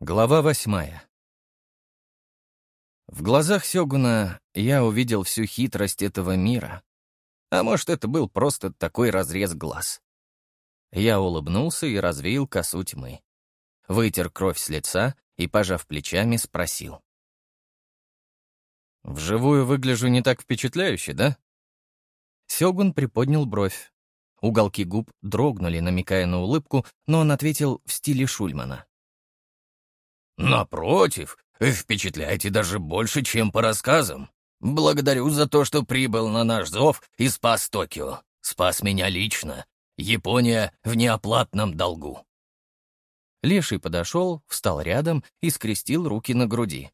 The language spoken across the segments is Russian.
Глава восьмая. В глазах Сёгуна я увидел всю хитрость этого мира. А может, это был просто такой разрез глаз. Я улыбнулся и развеял косу тьмы. Вытер кровь с лица и, пожав плечами, спросил. «Вживую выгляжу не так впечатляюще, да?» Сёгун приподнял бровь. Уголки губ дрогнули, намекая на улыбку, но он ответил в стиле Шульмана. «Напротив, впечатляете даже больше, чем по рассказам. Благодарю за то, что прибыл на наш зов и спас Токио. Спас меня лично. Япония в неоплатном долгу». Леший подошел, встал рядом и скрестил руки на груди.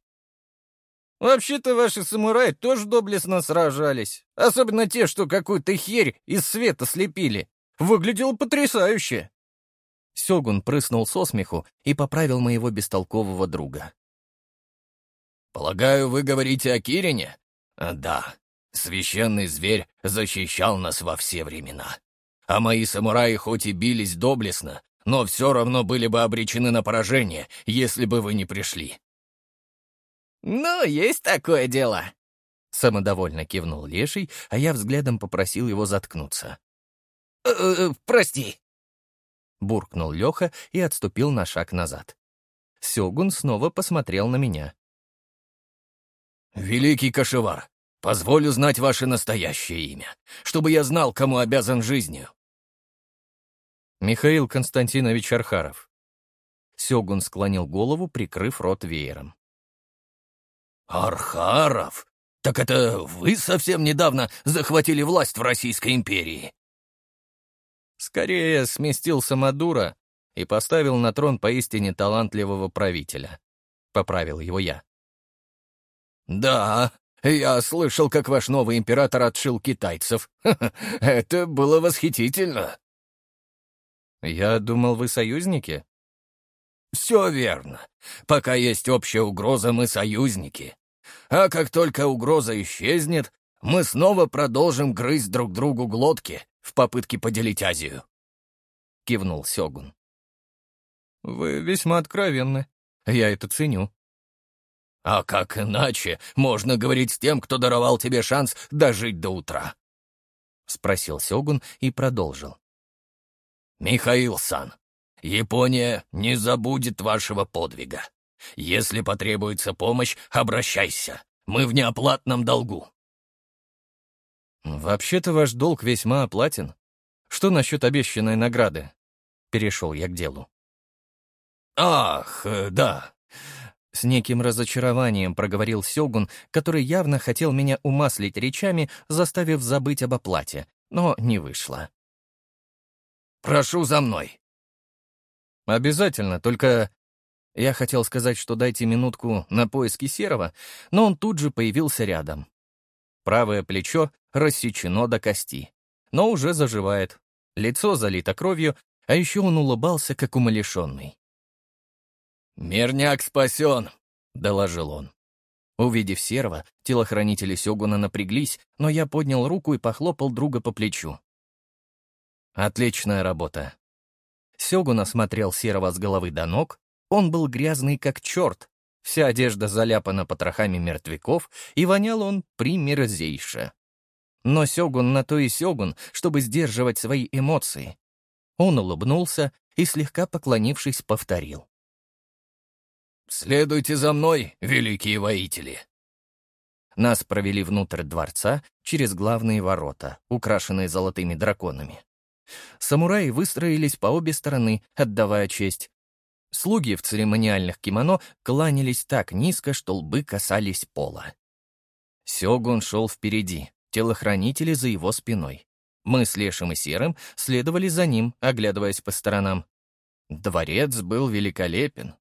«Вообще-то ваши самураи тоже доблестно сражались. Особенно те, что какую-то херь из света слепили. Выглядело потрясающе». Сёгун прыснул со смеху и поправил моего бестолкового друга. «Полагаю, вы говорите о Кирине?» а, «Да, священный зверь защищал нас во все времена. А мои самураи хоть и бились доблестно, но все равно были бы обречены на поражение, если бы вы не пришли». «Ну, есть такое дело», — самодовольно кивнул Леший, а я взглядом попросил его заткнуться. «Э -э, «Прости», буркнул Леха и отступил на шаг назад. Сёгун снова посмотрел на меня. «Великий Кашевар, позволю знать ваше настоящее имя, чтобы я знал, кому обязан жизнью». «Михаил Константинович Архаров». Сёгун склонил голову, прикрыв рот веером. «Архаров? Так это вы совсем недавно захватили власть в Российской империи?» Скорее сместился Мадура и поставил на трон поистине талантливого правителя. Поправил его я. «Да, я слышал, как ваш новый император отшил китайцев. Это было восхитительно». «Я думал, вы союзники?» «Все верно. Пока есть общая угроза, мы союзники. А как только угроза исчезнет, мы снова продолжим грызть друг другу глотки в попытке поделить Азию. Кивнул Сёгун. Вы весьма откровенны. Я это ценю. А как иначе можно говорить с тем, кто даровал тебе шанс дожить до утра? Спросил Сёгун и продолжил. Михаил-сан, Япония не забудет вашего подвига. Если потребуется помощь, обращайся. Мы в неоплатном долгу. «Вообще-то ваш долг весьма оплатен. Что насчет обещанной награды?» Перешел я к делу. «Ах, э, да». С неким разочарованием проговорил Сёгун, который явно хотел меня умаслить речами, заставив забыть об оплате, но не вышло. «Прошу за мной». «Обязательно, только...» Я хотел сказать, что дайте минутку на поиски Серого, но он тут же появился рядом. Правое плечо рассечено до кости, но уже заживает. Лицо залито кровью, а еще он улыбался, как умалишенный. «Мирняк спасен!» — доложил он. Увидев серого, телохранители Сёгуна напряглись, но я поднял руку и похлопал друга по плечу. Отличная работа. Сёгун осмотрел серого с головы до ног. Он был грязный как черт. Вся одежда заляпана потрохами мертвяков, и вонял он примерзейше. Но Сёгун на то и Сёгун, чтобы сдерживать свои эмоции. Он улыбнулся и, слегка поклонившись, повторил. «Следуйте за мной, великие воители!» Нас провели внутрь дворца через главные ворота, украшенные золотыми драконами. Самураи выстроились по обе стороны, отдавая честь. Слуги в церемониальных кимоно кланялись так низко, что лбы касались пола. Сёгун шел впереди, телохранители за его спиной. Мы с Лешим и Серым следовали за ним, оглядываясь по сторонам. Дворец был великолепен.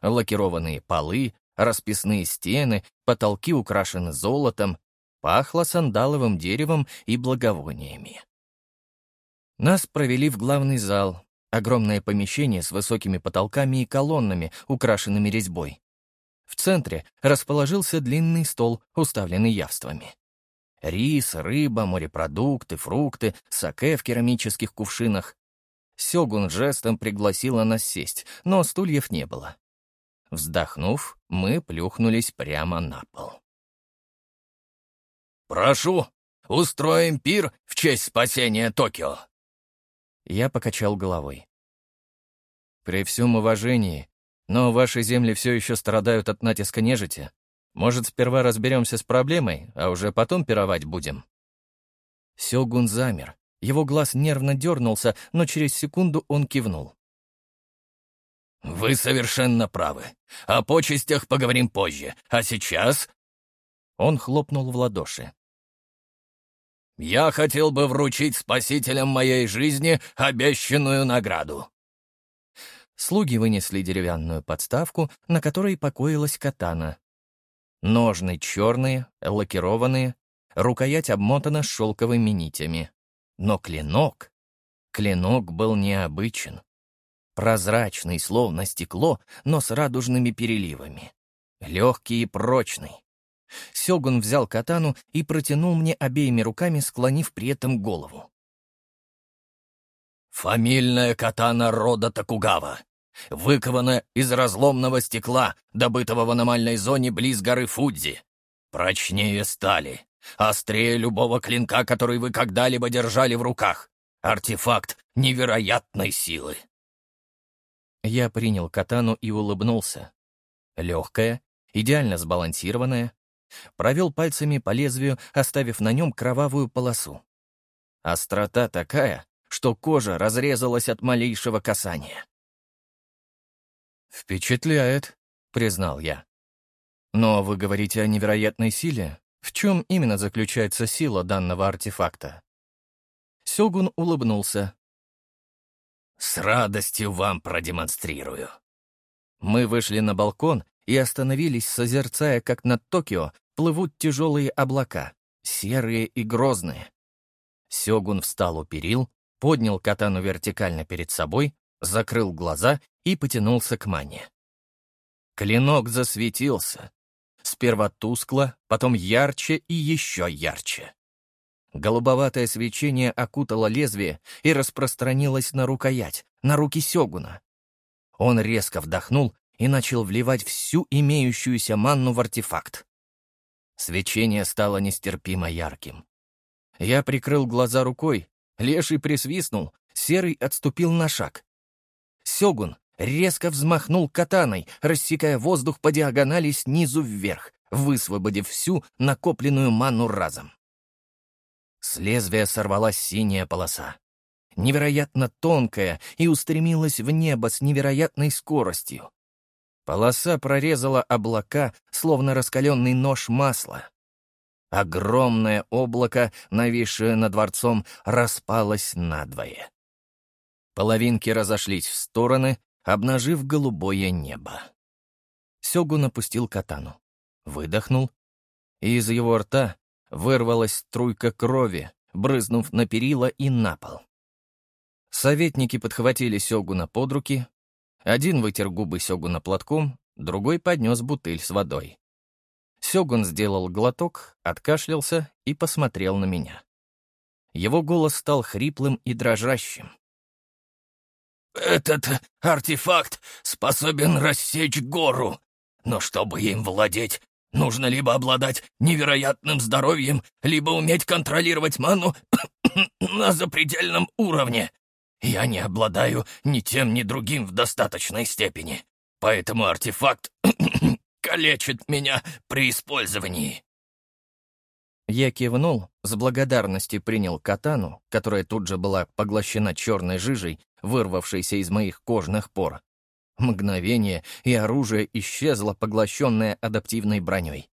Лакированные полы, расписные стены, потолки украшены золотом, пахло сандаловым деревом и благовониями. Нас провели в главный зал, огромное помещение с высокими потолками и колоннами, украшенными резьбой. В центре расположился длинный стол, уставленный явствами. Рис, рыба, морепродукты, фрукты, саке в керамических кувшинах. Сёгун жестом пригласила нас сесть, но стульев не было. Вздохнув, мы плюхнулись прямо на пол. «Прошу, устроим пир в честь спасения Токио!» Я покачал головой. «При всем уважении, но ваши земли все еще страдают от натиска нежити. Может, сперва разберемся с проблемой, а уже потом пировать будем?» Сёгун замер. Его глаз нервно дернулся, но через секунду он кивнул. «Вы совершенно правы. О почестях поговорим позже. А сейчас...» Он хлопнул в ладоши. «Я хотел бы вручить спасителям моей жизни обещанную награду». Слуги вынесли деревянную подставку, на которой покоилась катана. Ножны черные, лакированные, рукоять обмотана шелковыми нитями. Но клинок... Клинок был необычен. Прозрачный, словно стекло, но с радужными переливами. Легкий и прочный. Сёгун взял катану и протянул мне обеими руками, склонив при этом голову. «Фамильная катана рода Токугава, выкована из разломного стекла, добытого в аномальной зоне близ горы Фудзи. Прочнее стали, острее любого клинка, который вы когда-либо держали в руках. Артефакт невероятной силы». Я принял катану и улыбнулся. Легкая, идеально сбалансированная, провел пальцами по лезвию, оставив на нем кровавую полосу. Острота такая, что кожа разрезалась от малейшего касания. «Впечатляет», — признал я. «Но вы говорите о невероятной силе. В чем именно заключается сила данного артефакта?» Сёгун улыбнулся. «С радостью вам продемонстрирую». Мы вышли на балкон и остановились, созерцая, как над Токио плывут тяжелые облака, серые и грозные. Сёгун встал у перил, поднял катану вертикально перед собой, закрыл глаза и потянулся к мане. Клинок засветился. Сперва тускло, потом ярче и еще ярче. Голубоватое свечение окутало лезвие и распространилось на рукоять, на руки Сёгуна. Он резко вдохнул и начал вливать всю имеющуюся манну в артефакт. Свечение стало нестерпимо ярким. Я прикрыл глаза рукой, леший присвистнул, серый отступил на шаг. Сёгун резко взмахнул катаной, рассекая воздух по диагонали снизу вверх, высвободив всю накопленную ману разом. С лезвия сорвалась синяя полоса. Невероятно тонкая и устремилась в небо с невероятной скоростью. Полоса прорезала облака, словно раскаленный нож масла. Огромное облако, нависшее над дворцом, распалось надвое. Половинки разошлись в стороны, обнажив голубое небо. Сёгу напустил катану, выдохнул, и из его рта вырвалась струйка крови, брызнув на перила и на пол. Советники подхватили Сёгуна под руки, один вытер губы Сёгуна платком, другой поднес бутыль с водой. Сёгун сделал глоток, откашлялся и посмотрел на меня. Его голос стал хриплым и дрожащим. «Этот артефакт способен рассечь гору, но чтобы им владеть, нужно либо обладать невероятным здоровьем, либо уметь контролировать ману на запредельном уровне. Я не обладаю ни тем, ни другим в достаточной степени, поэтому артефакт калечит меня при использовании». Я кивнул, с благодарностью принял катану, которая тут же была поглощена черной жижей, вырвавшейся из моих кожных пор. Мгновение, и оружие исчезло, поглощенное адаптивной броней.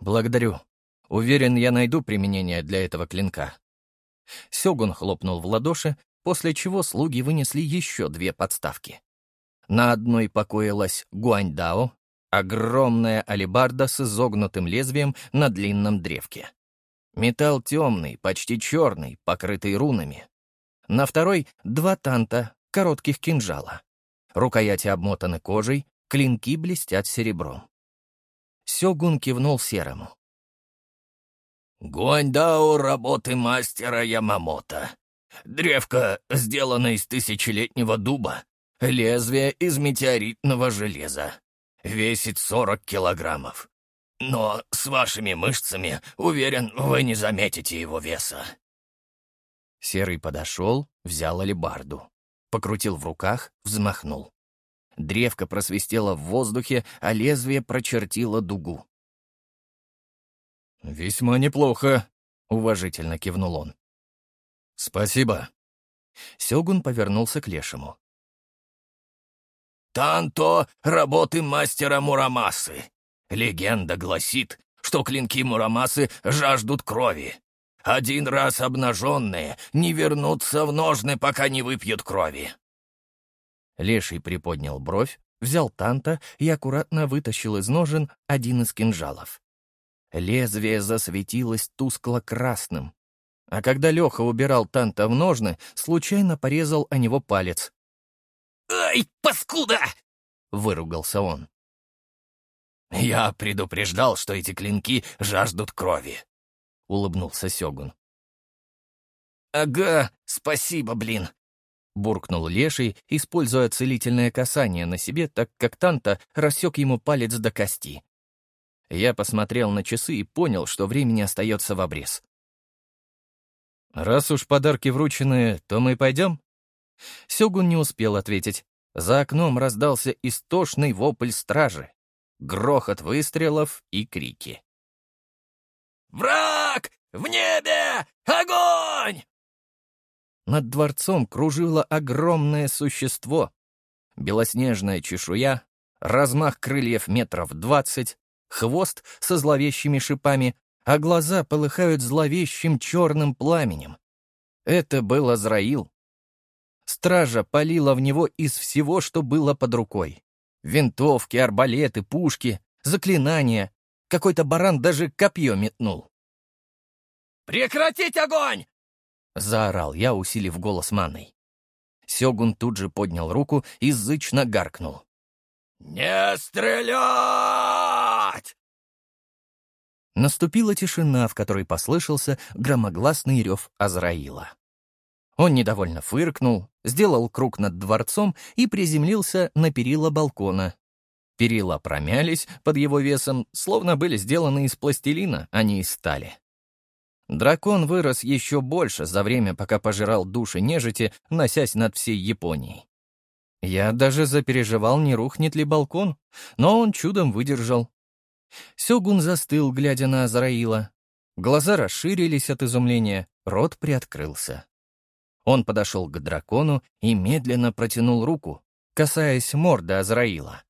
«Благодарю. Уверен, я найду применение для этого клинка», Сёгун хлопнул в ладоши, после чего слуги вынесли еще две подставки. На одной покоилась гуаньдао, огромная алебарда с изогнутым лезвием на длинном древке. Металл темный, почти черный, покрытый рунами. На второй — два танта, коротких кинжала. Рукояти обмотаны кожей, клинки блестят серебром. Сёгун кивнул серому. Гуаньдао работы мастера Ямамото. Древко сделано из тысячелетнего дуба. Лезвие из метеоритного железа. Весит 40 килограммов. Но с вашими мышцами, уверен, вы не заметите его веса». Серый подошел, взял алебарду. Покрутил в руках, взмахнул. Древко просвистело в воздухе, а лезвие прочертило дугу. «Весьма неплохо», — уважительно кивнул он. «Спасибо». Сёгун повернулся к Лешему. «Танто — работы мастера Мурамасы. Легенда гласит, что клинки Мурамасы жаждут крови. Один раз обнаженные не вернутся в ножны, пока не выпьют крови». Леший приподнял бровь, взял танта и аккуратно вытащил из ножен один из кинжалов. Лезвие засветилось тускло-красным. А когда Леха убирал танта в ножны, случайно порезал о него палец. «Ай, паскуда!» — выругался он. «Я предупреждал, что эти клинки жаждут крови», — улыбнулся Сёгун. «Ага, спасибо, блин», — буркнул Леший, используя целительное касание на себе, так как Танта рассек ему палец до кости. Я посмотрел на часы и понял, что времени остается в обрез. «Раз уж подарки вручены, то мы пойдем?» Сёгун не успел ответить. За окном раздался истошный вопль стражи, грохот выстрелов и крики. «Враг! В небе! Огонь!» Над дворцом кружило огромное существо. Белоснежная чешуя, размах крыльев метров двадцать, хвост со зловещими шипами, а глаза полыхают зловещим черным пламенем. Это был Азраил. Стража палила в него из всего, что было под рукой. Винтовки, арбалеты, пушки, заклинания. Какой-то баран даже копье метнул. «Прекратить огонь!» — заорал я, усилив голос манной. Сёгун тут же поднял руку и зычно гаркнул. «Не стрелять!» Наступила тишина, в которой послышался громогласный рев Азраила. Он недовольно фыркнул, сделал круг над дворцом и приземлился на перила балкона. Перила промялись под его весом, словно были сделаны из пластилина, а не из стали. Дракон вырос еще больше за время, пока пожирал души нежити, носясь над всей Японией. Я даже запереживал, не рухнет ли балкон, но он чудом выдержал. Сёгун застыл, глядя на Азраила. Глаза расширились от изумления, рот приоткрылся. Он подошел к дракону и медленно протянул руку, касаясь морды Азраила.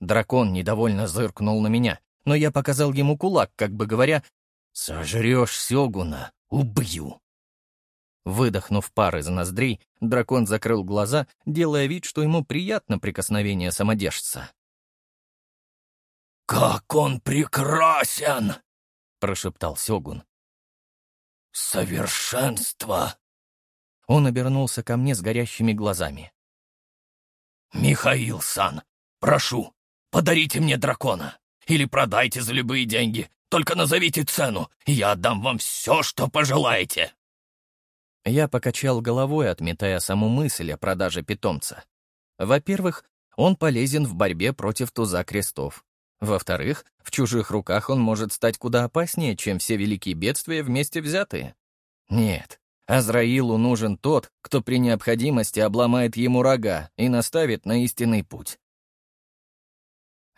Дракон недовольно зыркнул на меня, но я показал ему кулак, как бы говоря, «Сожрешь Сёгуна, убью!» Выдохнув пар из ноздрей, дракон закрыл глаза, делая вид, что ему приятно прикосновение самодержца. «Как он прекрасен!» — прошептал Сёгун. «Совершенство!» Он обернулся ко мне с горящими глазами. «Михаил-сан, прошу, подарите мне дракона. Или продайте за любые деньги. Только назовите цену, и я отдам вам все, что пожелаете». Я покачал головой, отметая саму мысль о продаже питомца. Во-первых, он полезен в борьбе против туза крестов. Во-вторых, в чужих руках он может стать куда опаснее, чем все великие бедствия вместе взятые. Нет, Азраилу нужен тот, кто при необходимости обломает ему рога и наставит на истинный путь.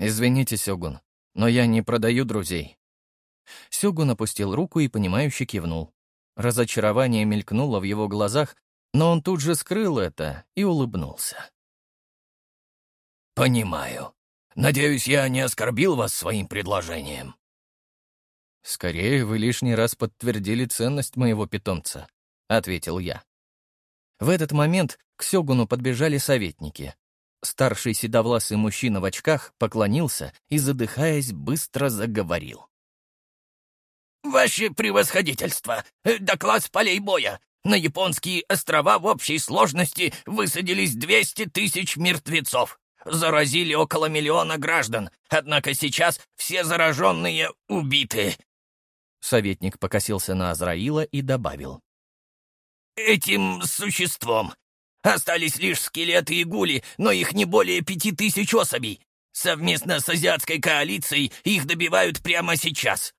«Извините, Сёгун, но я не продаю друзей». Сёгун опустил руку и, понимающе кивнул. Разочарование мелькнуло в его глазах, но он тут же скрыл это и улыбнулся. «Понимаю. Надеюсь, я не оскорбил вас своим предложением». «Скорее, вы лишний раз подтвердили ценность моего питомца», — ответил я. В этот момент к Сёгуну подбежали советники. Старший седовласый мужчина в очках поклонился и, задыхаясь, быстро заговорил. «Ваше превосходительство! Доклад с полей боя! На японские острова в общей сложности высадились 200 тысяч мертвецов. Заразили около миллиона граждан, однако сейчас все зараженные убиты». Советник покосился на Азраила и добавил. «Этим существом. Остались лишь скелеты и гули, но их не более пяти тысяч особей. Совместно с азиатской коалицией их добивают прямо сейчас».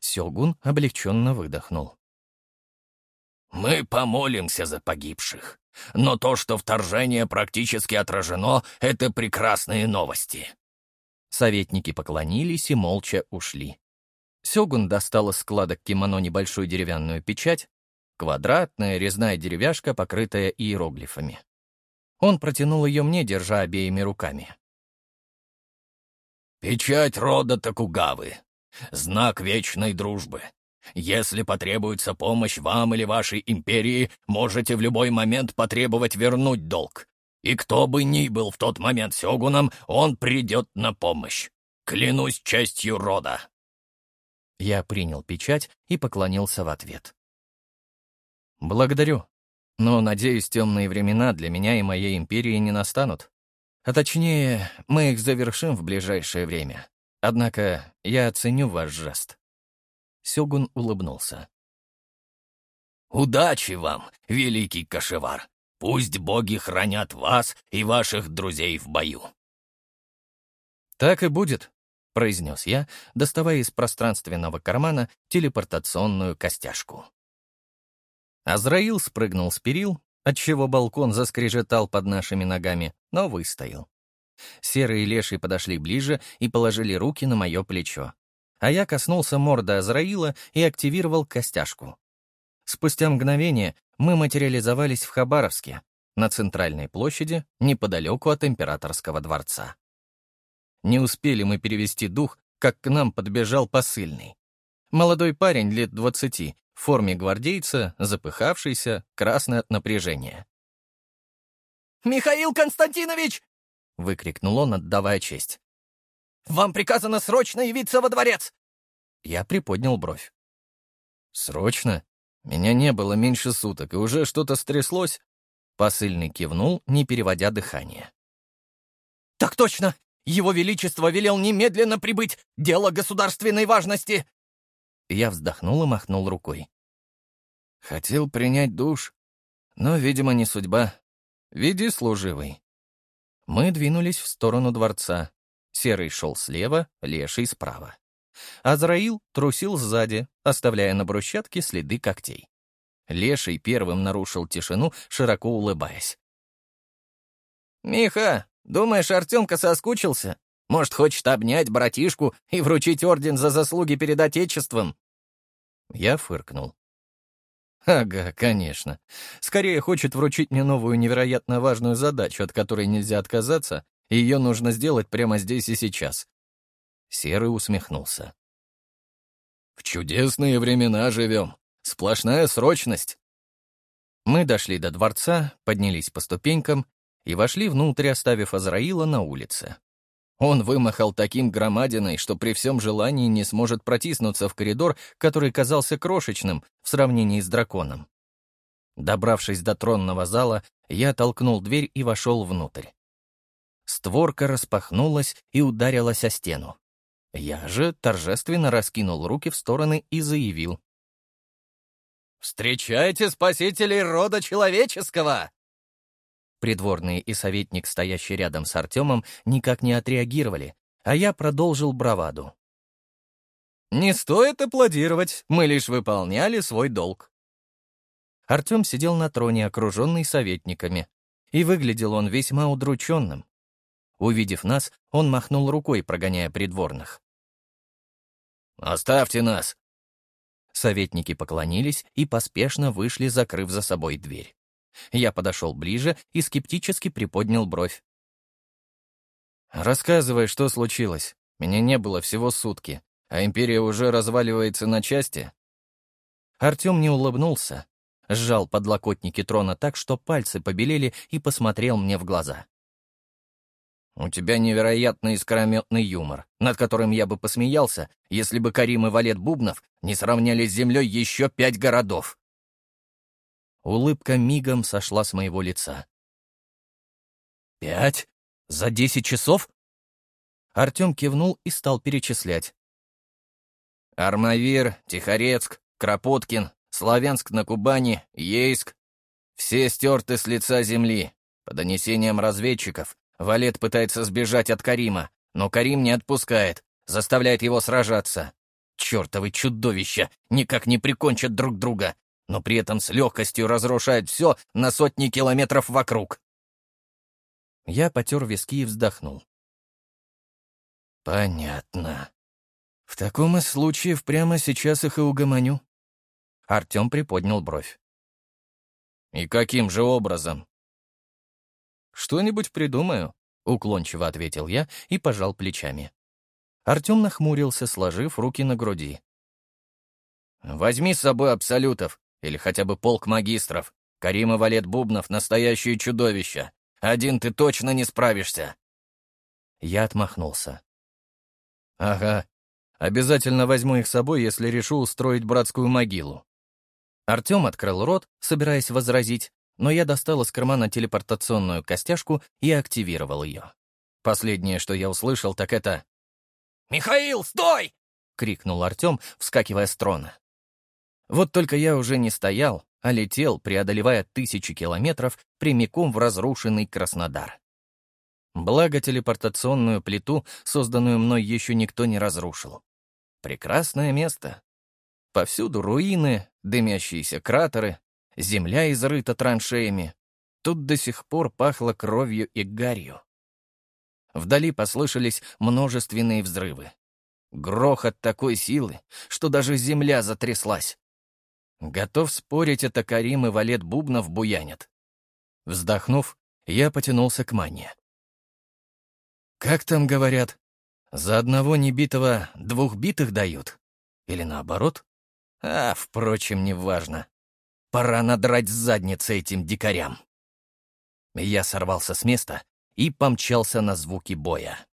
Сёгун облегченно выдохнул. «Мы помолимся за погибших, но то, что вторжение практически отражено, — это прекрасные новости». Советники поклонились и молча ушли. Сёгун достал из складок кимоно небольшую деревянную печать, квадратная резная деревяшка, покрытая иероглифами. Он протянул ее мне, держа обеими руками. «Печать рода Токугавы. Знак вечной дружбы. Если потребуется помощь вам или вашей империи, можете в любой момент потребовать вернуть долг. И кто бы ни был в тот момент сёгуном, он придет на помощь. Клянусь честью рода». Я принял печать и поклонился в ответ. «Благодарю. Но, надеюсь, темные времена для меня и моей империи не настанут. А точнее, мы их завершим в ближайшее время. Однако я оценю ваш жест». Сёгун улыбнулся. «Удачи вам, великий кошевар! Пусть боги хранят вас и ваших друзей в бою!» «Так и будет», — произнес я, доставая из пространственного кармана телепортационную костяшку. Азраил спрыгнул с перил, отчего балкон заскрежетал под нашими ногами, но выстоял. Серые леши подошли ближе и положили руки на мое плечо. А я коснулся морды Азраила и активировал костяшку. Спустя мгновение мы материализовались в Хабаровске, на центральной площади, неподалеку от императорского дворца. Не успели мы перевести дух, как к нам подбежал посыльный. Молодой парень лет двадцати, в форме гвардейца, запыхавшийся, красный от напряжения. «Михаил Константинович!» — выкрикнул он, отдавая честь. «Вам приказано срочно явиться во дворец!» Я приподнял бровь. «Срочно? Меня не было меньше суток, и уже что-то стряслось?» Посыльный кивнул, не переводя дыхание. «Так точно! Его Величество велел немедленно прибыть! Дело государственной важности!» Я вздохнул и махнул рукой. Хотел принять душ, но, видимо, не судьба. Веди, служивый. Мы двинулись в сторону дворца. Серый шел слева, леший справа. Азраил трусил сзади, оставляя на брусчатке следы когтей. Леший первым нарушил тишину, широко улыбаясь. «Миха, думаешь, Артемка соскучился? Может, хочет обнять братишку и вручить орден за заслуги перед Отечеством?» Я фыркнул. Ага, конечно. Скорее хочет вручить мне новую невероятно важную задачу, от которой нельзя отказаться, и ее нужно сделать прямо здесь и сейчас. Серый усмехнулся. В чудесные времена живем. Сплошная срочность. Мы дошли до дворца, поднялись по ступенькам и вошли внутрь, оставив Азраила на улице. Он вымахал таким громадиной, что при всем желании не сможет протиснуться в коридор, который казался крошечным в сравнении с драконом. Добравшись до тронного зала, я толкнул дверь и вошел внутрь. Створка распахнулась и ударилась о стену. Я же торжественно раскинул руки в стороны и заявил. «Встречайте спасителей рода человеческого!» Придворный и советник, стоящий рядом с Артемом, никак не отреагировали, а я продолжил браваду. «Не стоит аплодировать, мы лишь выполняли свой долг». Артем сидел на троне, окруженный советниками, и выглядел он весьма удрученным. Увидев нас, он махнул рукой, прогоняя придворных. «Оставьте нас!» Советники поклонились и поспешно вышли, закрыв за собой дверь. Я подошел ближе и скептически приподнял бровь. «Рассказывай, что случилось. Меня не было всего сутки, а империя уже разваливается на части». Артем не улыбнулся, сжал подлокотники трона так, что пальцы побелели и посмотрел мне в глаза. «У тебя невероятно искрометный юмор, над которым я бы посмеялся, если бы Карим и Валет Бубнов не сравняли с землей еще пять городов». Улыбка мигом сошла с моего лица. «Пять? За десять часов?» Артем кивнул и стал перечислять. «Армавир, Тихорецк, Кропоткин, Славянск на Кубани, Ейск. Все стерты с лица земли. По донесениям разведчиков, Валет пытается сбежать от Карима, но Карим не отпускает, заставляет его сражаться. Чертовы чудовища никак не прикончат друг друга, но при этом с легкостью разрушают все на сотни километров вокруг. Я потер виски и вздохнул. Понятно. В таком из случаев прямо сейчас их и угомоню. Артем приподнял бровь. «И каким же образом?» «Что-нибудь придумаю», — уклончиво ответил я и пожал плечами. Артем нахмурился, сложив руки на груди. «Возьми с собой абсолютов, или хотя бы полк магистров. Карима Валет Бубнов — настоящее чудовище. Один ты точно не справишься». Я отмахнулся. «Ага, обязательно возьму их с собой, если решу устроить братскую могилу». Артем открыл рот, собираясь возразить, но я достал из кармана телепортационную костяшку и активировал ее. Последнее, что я услышал, так это «Михаил, стой!» — крикнул Артем, вскакивая с трона. Вот только я уже не стоял, а летел, преодолевая тысячи километров, прямиком в разрушенный Краснодар. Благо, телепортационную плиту, созданную мной, еще никто не разрушил. Прекрасное место. Повсюду руины, дымящиеся кратеры, земля изрыта траншеями. Тут до сих пор пахло кровью и гарью. Вдали послышались множественные взрывы. Грохот такой силы, что даже земля затряслась. Готов спорить, это Карим и Валет Бубнов буянят. Вздохнув, я потянулся к мане. Как там говорят, за одного небитого двух битых дают? Или наоборот? А, впрочем, неважно. Пора надрать задницы этим дикарям. Я сорвался с места и помчался на звуки боя.